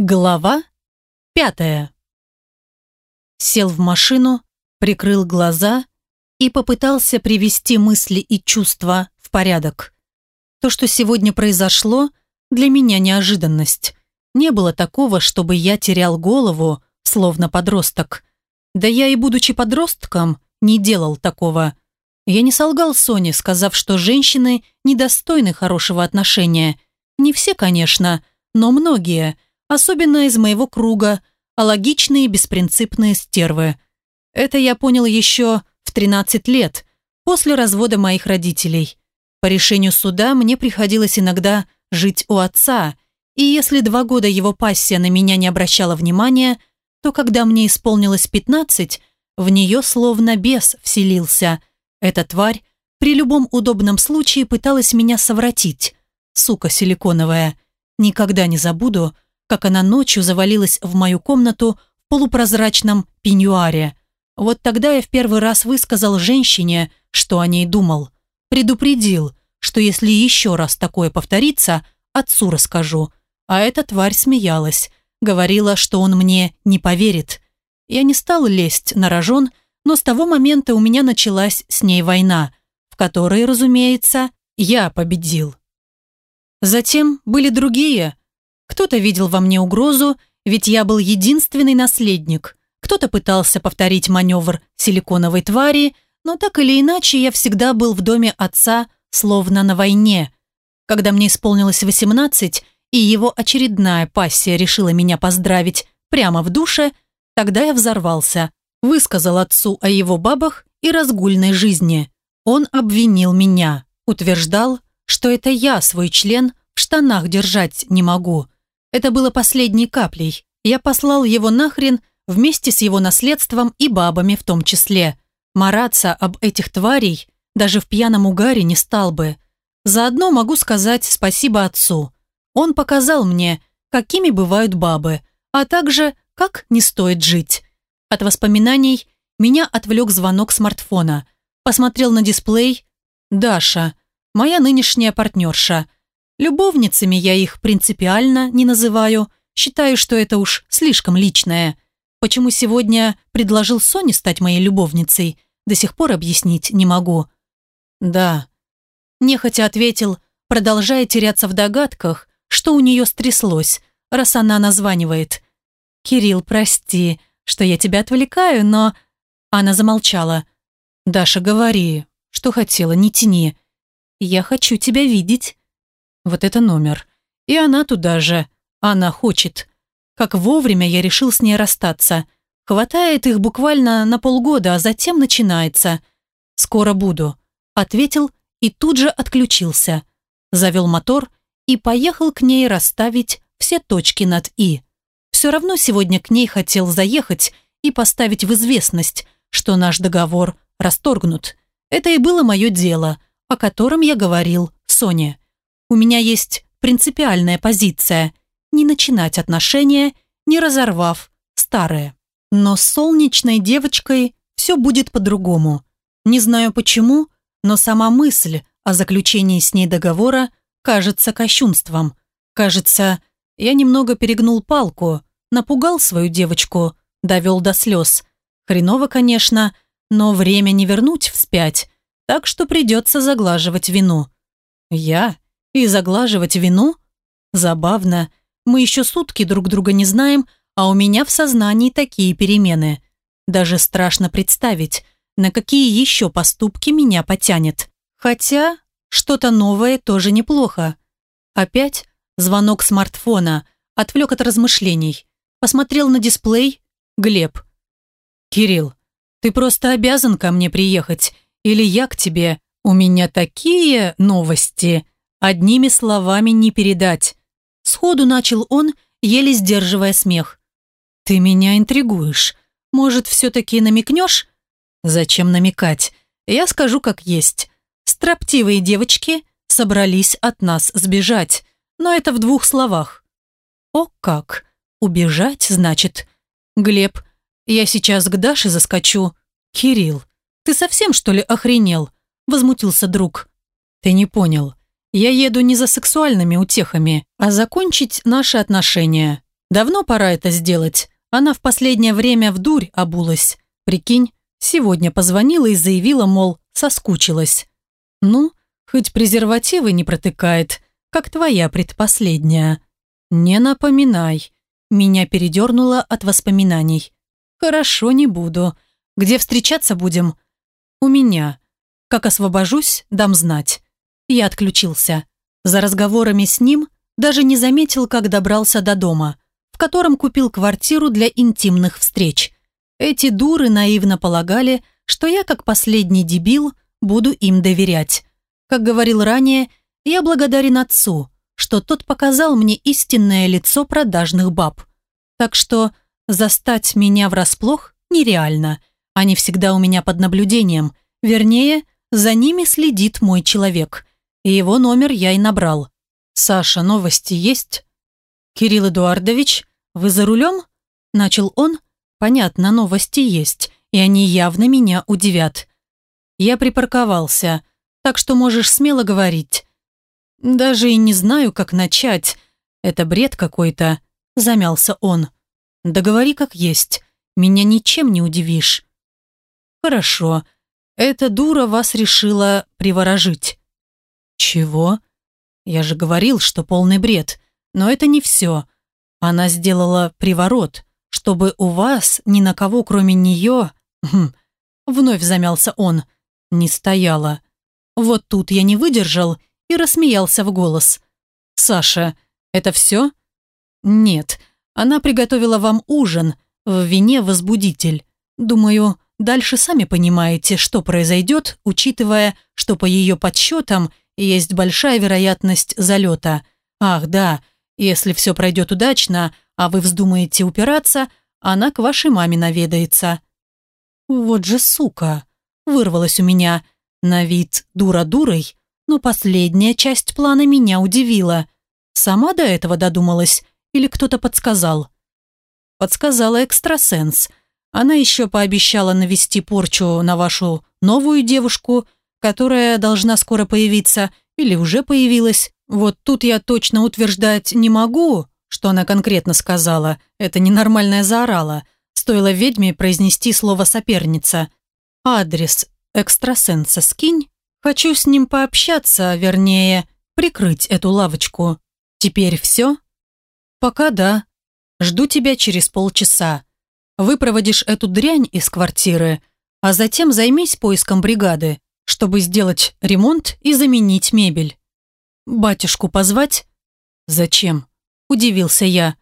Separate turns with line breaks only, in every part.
Глава пятая. Сел в машину, прикрыл глаза и попытался привести мысли и чувства в порядок. То, что сегодня произошло, для меня неожиданность. Не было такого, чтобы я терял голову, словно подросток. Да я и будучи подростком, не делал такого. Я не солгал Соне, сказав, что женщины недостойны хорошего отношения. Не все, конечно, но многие – особенно из моего круга, а логичные беспринципные стервы. Это я понял еще в 13 лет, после развода моих родителей. По решению суда мне приходилось иногда жить у отца, и если два года его пассия на меня не обращала внимания, то когда мне исполнилось 15, в нее словно бес вселился. Эта тварь при любом удобном случае пыталась меня совратить. Сука силиконовая. Никогда не забуду, как она ночью завалилась в мою комнату в полупрозрачном пеньюаре. Вот тогда я в первый раз высказал женщине, что о ней думал. Предупредил, что если еще раз такое повторится, отцу расскажу. А эта тварь смеялась, говорила, что он мне не поверит. Я не стал лезть на рожон, но с того момента у меня началась с ней война, в которой, разумеется, я победил. Затем были другие, кто-то видел во мне угрозу, ведь я был единственный наследник. Кто-то пытался повторить маневр силиконовой твари, но так или иначе я всегда был в доме отца, словно на войне. Когда мне исполнилось 18, и его очередная пассия решила меня поздравить прямо в душе, тогда я взорвался, высказал отцу о его бабах и разгульной жизни. Он обвинил меня, утверждал, что это я свой член в штанах держать не могу – это было последней каплей. Я послал его нахрен вместе с его наследством и бабами в том числе. Мараться об этих тварей даже в пьяном угаре не стал бы. Заодно могу сказать спасибо отцу. Он показал мне, какими бывают бабы, а также, как не стоит жить. От воспоминаний меня отвлек звонок смартфона. Посмотрел на дисплей. Даша, моя нынешняя партнерша – Любовницами я их принципиально не называю, считаю, что это уж слишком личное. Почему сегодня предложил Соне стать моей любовницей, до сих пор объяснить не могу. Да. Нехотя ответил, продолжая теряться в догадках, что у нее стряслось, раз она названивает. «Кирилл, прости, что я тебя отвлекаю, но...» Она замолчала. «Даша, говори, что хотела, не тяни. Я хочу тебя видеть». Вот это номер. И она туда же. Она хочет. Как вовремя я решил с ней расстаться. Хватает их буквально на полгода, а затем начинается. «Скоро буду», — ответил и тут же отключился. Завел мотор и поехал к ней расставить все точки над «и». Все равно сегодня к ней хотел заехать и поставить в известность, что наш договор расторгнут. Это и было мое дело, о котором я говорил Соне. У меня есть принципиальная позиция – не начинать отношения, не разорвав старое. Но с солнечной девочкой все будет по-другому. Не знаю почему, но сама мысль о заключении с ней договора кажется кощунством. Кажется, я немного перегнул палку, напугал свою девочку, довел до слез. Хреново, конечно, но время не вернуть вспять, так что придется заглаживать вину. Я и заглаживать вину? Забавно. Мы еще сутки друг друга не знаем, а у меня в сознании такие перемены. Даже страшно представить, на какие еще поступки меня потянет. Хотя, что-то новое тоже неплохо. Опять звонок смартфона, отвлек от размышлений. Посмотрел на дисплей. Глеб. «Кирилл, ты просто обязан ко мне приехать, или я к тебе. У меня такие новости!» Одними словами не передать. Сходу начал он, еле сдерживая смех. «Ты меня интригуешь. Может, все-таки намекнешь?» «Зачем намекать? Я скажу, как есть. Строптивые девочки собрались от нас сбежать, но это в двух словах». «О как! Убежать, значит?» «Глеб, я сейчас к Даше заскочу». «Кирилл, ты совсем, что ли, охренел?» Возмутился друг. «Ты не понял. Я еду не за сексуальными утехами, а закончить наши отношения. Давно пора это сделать. Она в последнее время в дурь обулась. Прикинь, сегодня позвонила и заявила, мол, соскучилась. Ну, хоть презервативы не протыкает, как твоя предпоследняя. Не напоминай. Меня передернуло от воспоминаний. Хорошо, не буду. Где встречаться будем? У меня. Как освобожусь, дам знать. Я отключился. За разговорами с ним даже не заметил, как добрался до дома, в котором купил квартиру для интимных встреч. Эти дуры наивно полагали, что я, как последний дебил, буду им доверять. Как говорил ранее, я благодарен отцу, что тот показал мне истинное лицо продажных баб. Так что застать меня врасплох нереально. Они всегда у меня под наблюдением. Вернее, за ними следит мой человек. И его номер я и набрал. «Саша, новости есть?» «Кирилл Эдуардович, вы за рулем?» Начал он. «Понятно, новости есть, и они явно меня удивят. Я припарковался, так что можешь смело говорить. Даже и не знаю, как начать. Это бред какой-то», замялся он. «Да говори как есть, меня ничем не удивишь». «Хорошо, эта дура вас решила приворожить». «Чего?» «Я же говорил, что полный бред. Но это не все. Она сделала приворот, чтобы у вас ни на кого, кроме нее...» хм, Вновь замялся он. «Не стояла». Вот тут я не выдержал и рассмеялся в голос. «Саша, это все?» «Нет, она приготовила вам ужин, в вине возбудитель. Думаю, Дальше сами понимаете, что произойдет, учитывая, что по ее подсчетам есть большая вероятность залета. Ах, да, если все пройдет удачно, а вы вздумаете упираться, она к вашей маме наведается. Вот же сука, вырвалась у меня. На вид дура дурой, но последняя часть плана меня удивила. Сама до этого додумалась или кто-то подсказал? Подсказала экстрасенс – она еще пообещала навести порчу на вашу новую девушку, которая должна скоро появиться или уже появилась. Вот тут я точно утверждать не могу, что она конкретно сказала. Это ненормальная заорала. Стоило ведьме произнести слово «соперница». Адрес экстрасенса скинь. Хочу с ним пообщаться, вернее, прикрыть эту лавочку. Теперь все? Пока да. Жду тебя через полчаса. Выпроводишь эту дрянь из квартиры, а затем займись поиском бригады, чтобы сделать ремонт и заменить мебель. Батюшку позвать? Зачем? Удивился я.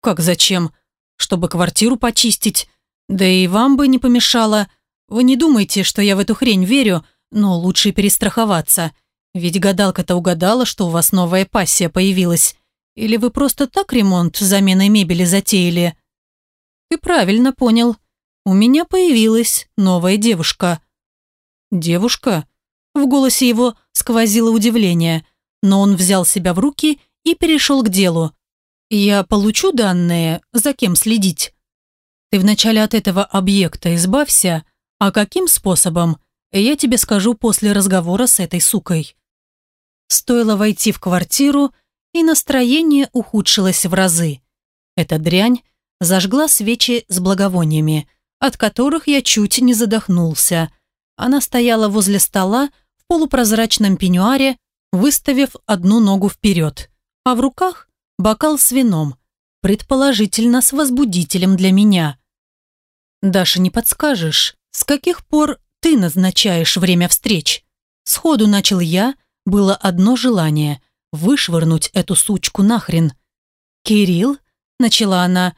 Как зачем? Чтобы квартиру почистить. Да и вам бы не помешало. Вы не думайте, что я в эту хрень верю, но лучше перестраховаться. Ведь гадалка-то угадала, что у вас новая пассия появилась. Или вы просто так ремонт с заменой мебели затеяли?» Ты правильно понял. У меня появилась новая девушка. Девушка? В голосе его сквозило удивление, но он взял себя в руки и перешел к делу. Я получу данные, за кем следить. Ты вначале от этого объекта избавься, а каким способом, я тебе скажу после разговора с этой сукой. Стоило войти в квартиру, и настроение ухудшилось в разы. Эта дрянь зажгла свечи с благовониями, от которых я чуть не задохнулся. Она стояла возле стола в полупрозрачном пеньюаре, выставив одну ногу вперед, а в руках бокал с вином, предположительно с возбудителем для меня. «Даша, не подскажешь, с каких пор ты назначаешь время встреч?» Сходу начал я, было одно желание – вышвырнуть эту сучку нахрен. «Кирилл?» – начала она,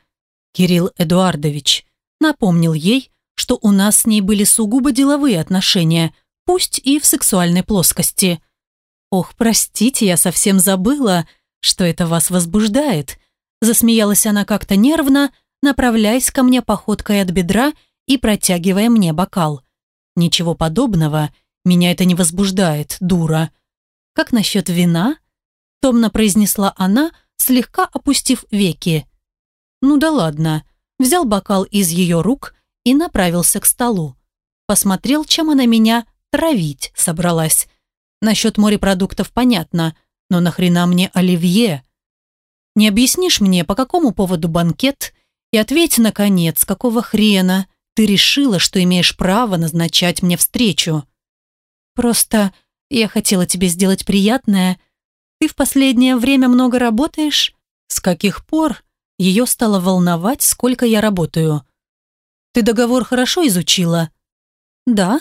Кирилл Эдуардович напомнил ей, что у нас с ней были сугубо деловые отношения, пусть и в сексуальной плоскости. «Ох, простите, я совсем забыла, что это вас возбуждает», засмеялась она как-то нервно, направляясь ко мне походкой от бедра и протягивая мне бокал. «Ничего подобного, меня это не возбуждает, дура». «Как насчет вина?» томно произнесла она, слегка опустив веки. Ну да ладно. Взял бокал из ее рук и направился к столу. Посмотрел, чем она меня травить собралась. Насчет морепродуктов понятно, но нахрена мне оливье? Не объяснишь мне, по какому поводу банкет, и ответь, наконец, какого хрена ты решила, что имеешь право назначать мне встречу? Просто я хотела тебе сделать приятное. Ты в последнее время много работаешь? С каких пор ее стало волновать, сколько я работаю? Ты договор хорошо изучила? Да.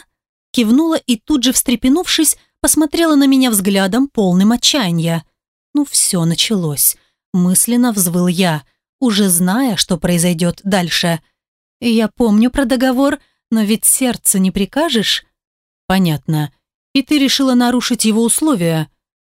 Кивнула и тут же, встрепенувшись, посмотрела на меня взглядом, полным отчаяния. Ну все, началось. Мысленно взвыл я, уже зная, что произойдет дальше. Я помню про договор, но ведь сердце не прикажешь? Понятно. И ты решила нарушить его условия.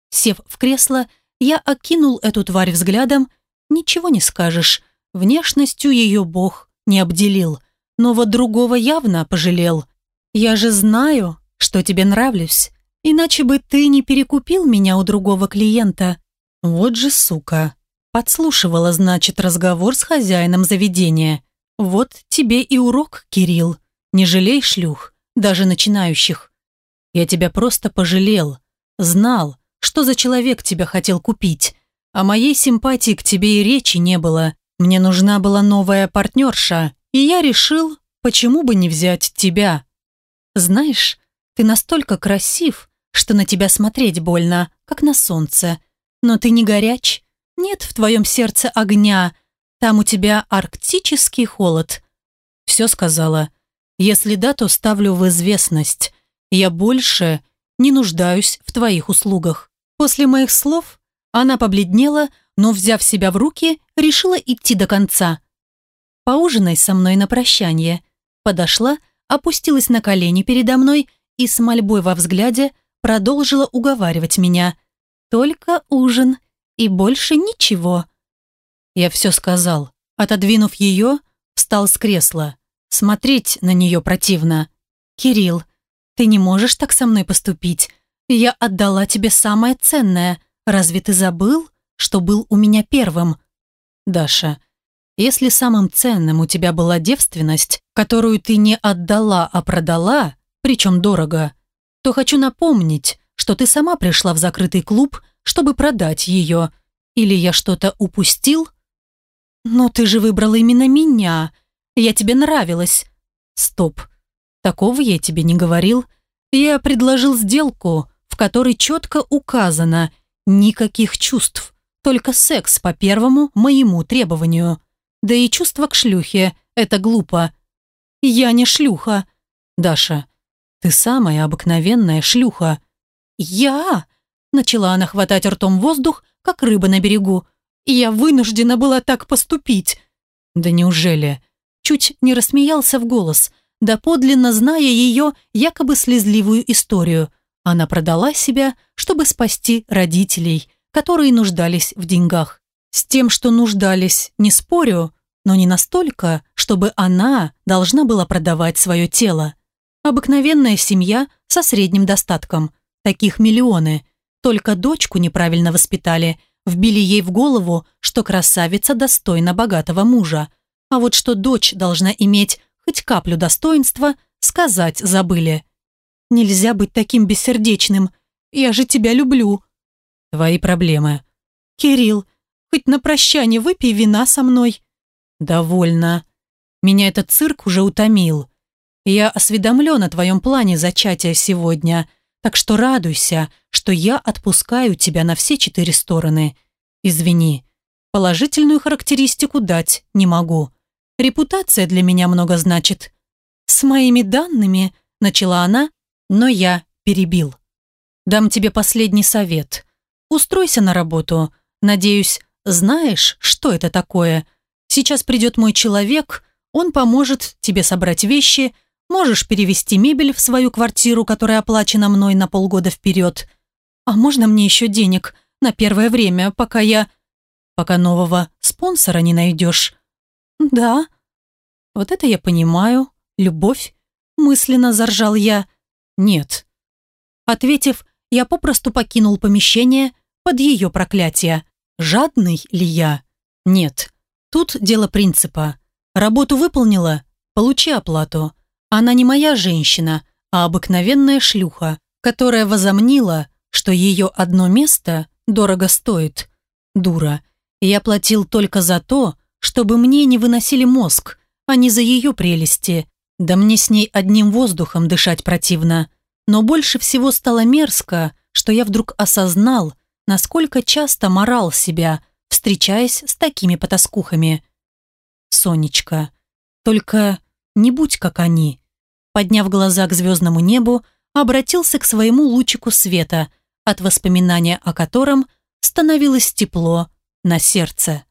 Сев в кресло, я окинул эту тварь взглядом. Ничего не скажешь. Внешностью ее бог не обделил. Но вот другого явно пожалел. Я же знаю, что тебе нравлюсь. Иначе бы ты не перекупил меня у другого клиента. Вот же сука. Подслушивала, значит, разговор с хозяином заведения. Вот тебе и урок, Кирилл. Не жалей шлюх, даже начинающих. Я тебя просто пожалел. Знал, что за человек тебя хотел купить. А моей симпатии к тебе и речи не было. Мне нужна была новая партнерша, и я решил, почему бы не взять тебя. Знаешь, ты настолько красив, что на тебя смотреть больно, как на солнце. Но ты не горяч, нет в твоем сердце огня, там у тебя арктический холод. Все сказала. Если да, то ставлю в известность. Я больше не нуждаюсь в твоих услугах. После моих слов она побледнела, но, взяв себя в руки, решила идти до конца. «Поужинай со мной на прощание». Подошла, опустилась на колени передо мной и с мольбой во взгляде продолжила уговаривать меня. «Только ужин и больше ничего. Я все сказал. Отодвинув ее, встал с кресла. Смотреть на нее противно. «Кирилл, ты не можешь так со мной поступить. Я отдала тебе самое ценное. Разве ты забыл, что был у меня первым?» «Даша, если самым ценным у тебя была девственность, которую ты не отдала, а продала, причем дорого, то хочу напомнить, что ты сама пришла в закрытый клуб чтобы продать ее. Или я что-то упустил? Но ты же выбрала именно меня. Я тебе нравилась. Стоп. Такого я тебе не говорил. Я предложил сделку, в которой четко указано никаких чувств, только секс по первому моему требованию. Да и чувство к шлюхе – это глупо. Я не шлюха. Даша, ты самая обыкновенная шлюха. Я? Начала она хватать ртом воздух, как рыба на берегу. Я вынуждена была так поступить. Да неужели? Чуть не рассмеялся в голос, да подлинно зная ее якобы слезливую историю. Она продала себя, чтобы спасти родителей, которые нуждались в деньгах. С тем, что нуждались, не спорю, но не настолько, чтобы она должна была продавать свое тело. Обыкновенная семья со средним достатком. Таких миллионы. Только дочку неправильно воспитали, вбили ей в голову, что красавица достойна богатого мужа. А вот что дочь должна иметь хоть каплю достоинства, сказать забыли. «Нельзя быть таким бессердечным. Я же тебя люблю». «Твои проблемы». «Кирилл, хоть на прощание выпей вина со мной». «Довольно. Меня этот цирк уже утомил. Я осведомлен о твоем плане зачатия сегодня». Так что радуйся, что я отпускаю тебя на все четыре стороны. Извини, положительную характеристику дать не могу. Репутация для меня много значит. С моими данными, начала она, но я перебил. Дам тебе последний совет. Устройся на работу. Надеюсь, знаешь, что это такое. Сейчас придет мой человек, он поможет тебе собрать вещи, Можешь перевести мебель в свою квартиру, которая оплачена мной на полгода вперед. А можно мне еще денег на первое время, пока я... Пока нового спонсора не найдешь? Да. Вот это я понимаю. Любовь. Мысленно заржал я. Нет. Ответив, я попросту покинул помещение под ее проклятие. Жадный ли я? Нет. Тут дело принципа. Работу выполнила? Получи оплату. Она не моя женщина, а обыкновенная шлюха, которая возомнила, что ее одно место дорого стоит. Дура. Я платил только за то, чтобы мне не выносили мозг, а не за ее прелести. Да мне с ней одним воздухом дышать противно. Но больше всего стало мерзко, что я вдруг осознал, насколько часто морал себя, встречаясь с такими потаскухами. Сонечка, только не будь как они. Подняв глаза к звездному небу, обратился к своему лучику света, от воспоминания о котором становилось тепло на сердце.